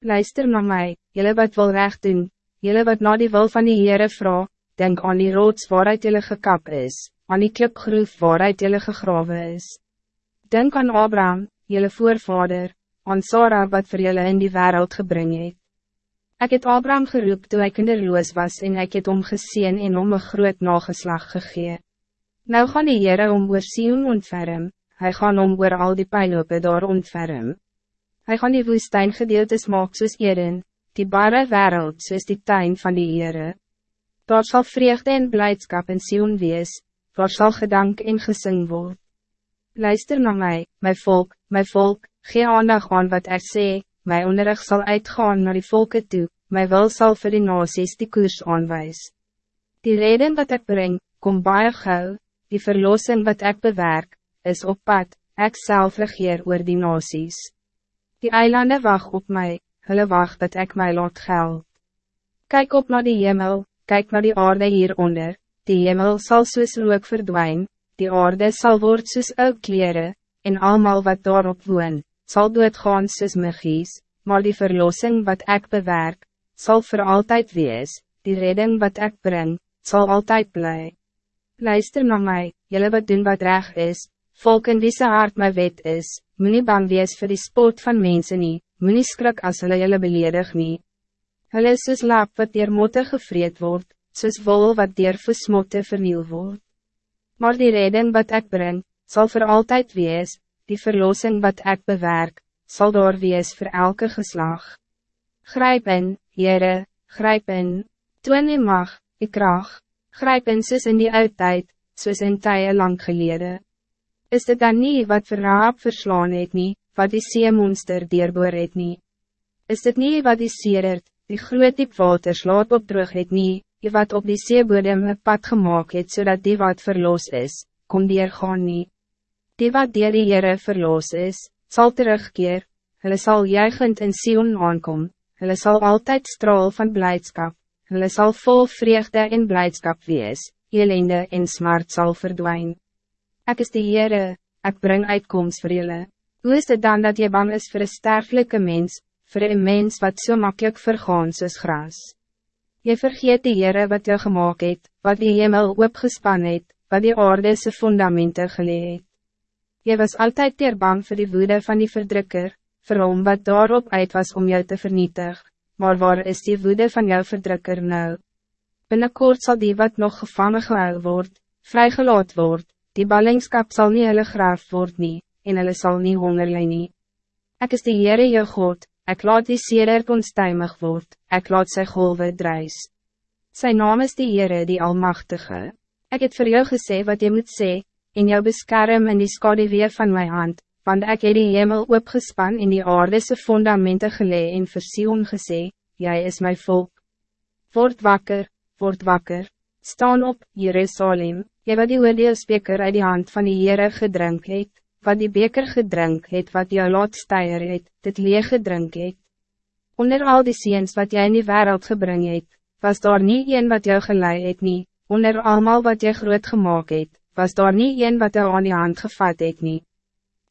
Luister naar mij, jullie wat wil recht doen, jullie wat na die wil van die Heere vrouw, denk aan die rots waaruit jullie gekap is, aan die klipgroef waaruit jullie gegraven is. Denk aan Abraham, jullie voorvader, aan Sarah wat voor jullie in die wereld gebring het. Ek het Abraham geroep toe hy kinderloos was en ek het om geseen en om een groot nageslag gegee. Nou gaan die Heere om oor Sion ontferm, hy gaan om oor al die pijlope daar ontferm. Hij gaan die woestijn gedeeltes maak soos Eden, die bare wereld soos die tuin van die Heere. Daar sal vreugde en blijdschap in Sion wees, daar sal gedank en gesing word. Luister naar mij, mijn volk, mijn volk, gee aandag aan wat ik sê, my onderrig zal uitgaan naar die volken toe, my wil sal vir die nasies die koers aanwijs. Die reden wat ik breng, kom baie gauw, die verlossing wat ik bewerk, is op pad, ek self regeer oor die nasies. Die eilanden wacht op mij, hulle wacht dat ik mij laat geld. Kijk op naar die hemel, kijk naar die aarde hieronder, die hemel zal soos rook verdwijnen, die aarde zal word soos ook kleren, en allemaal wat daarop woon, zal doodgaan soos mygies, maar die verlossing wat ik bewerk, zal voor altijd wees, die redding wat ik breng, zal altijd blij. Luister naar mij, jullie wat doen wat recht is, volken wie ze hart my wet is, Moenie bang wees vir die spot van mensen nie, moenie skrik as hulle julle beledig nie. Hulle is soos lap wat dier motte gevreed word, soos wol wat dier versmotte verniel word. Maar die redding wat ik breng, zal voor altijd wees, die verlossing wat ik bewerk, zal door wees voor elke geslag. Grijp in, Heere, grijp in, toon die mag, die kracht, grijp in soos in die oudtijd, soos in tye lang geleden. Is dit dan niet wat vir Raab verslaan het nie, wat die seemonster dierboor het nie? Is dit niet wat die seerert, die groot diep water slaat op terug het nie, die wat op die seebodem een pad gemaakt het, zodat die wat verloos is, kon gaan nie? Die wat dier die Heere verloos is, zal terugkeer, hulle sal juigend in Sion aankom, hulle sal altijd straal van blijdschap, hulle sal vol vreugde en blijdschap wees, elende en smart zal verdwijnen. Ik is de Heere, ik breng uitkomst voor jullie. Hoe is het dan dat je bang is voor een sterfelijke mens, voor een mens wat zo so makkelijk vergaan soos gras? Je vergeet de Heere wat je gemaakt het, wat die hemel opgespan het, wat die aarde zijn fundamenten geleid. Je was altijd teer bang voor die woede van die verdrukker, voor hom wat daarop uit was om jou te vernietigen. Maar waar is die woede van jouw verdrukker nou? Binnenkort zal die wat nog gevangen gehouden wordt, vrijgelaat wordt, die ballingskap zal niet hulle graaf word nie, en hulle sal nie honger nie. Ek is die Heere jou God, ek laat die sedert onstuimig word, ek laat sy golwe druis. Sy naam is die Heere die Almachtige. Ik het voor jou gesê wat je moet sê, en jou beskerm in die skadewee van mijn hand, want ik het die hemel opgespan in die aardese fundamenten gelee en vir Sion gesê, jy is mijn volk. Word wakker, word wakker, staan op, Jerusalem, Jy wat die oordeelsbeker uit die hand van die Heere gedrink het, wat die beker gedrink het wat jou laat steier het, dit leeg gedrink het. Onder al die ziens wat jy in die wereld gebring het, was daar niet een wat jou gelei het nie, onder allemaal wat jy groot gemaakt het, was daar niet een wat jou aan die hand gevat het nie.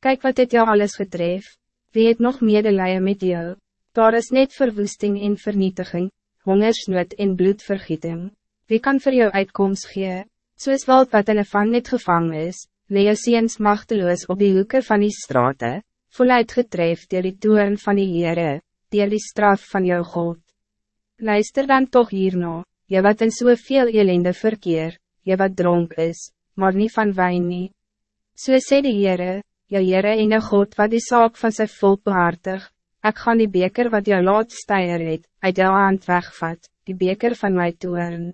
Kijk wat het jou alles getref, wie het nog medelijden met jou, daar is net verwoesting en vernietiging, hongersnood en bloedvergieting, wie kan voor jou uitkomst gee? Soos wat wat in een van net gevangen is, lee ziens machteloos op die hoeken van die straten, voluit getref dier die toeren van die Heere, dier die straf van jou God. Luister dan toch hierna, je wat in soveel elende verkeer, je wat dronk is, maar niet van wijn nie. So sê die Heere, jou Heere en jou God wat die saak van sy volk behartig, ek gaan die beker wat jou laat steier het, uit jou hand wegvat, die beker van my toeren.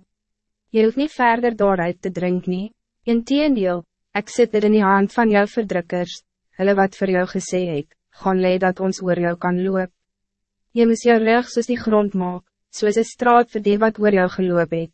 Je hoeft niet verder daaruit te drinken. nie. Inteendeel, ek sit er in die hand van jou verdrukkers, hulle wat voor jou gesê het, gaan leid dat ons oor jou kan loop. Je moet jou rug soos die grond maak, soos een straat vir die wat oor jou geloop het.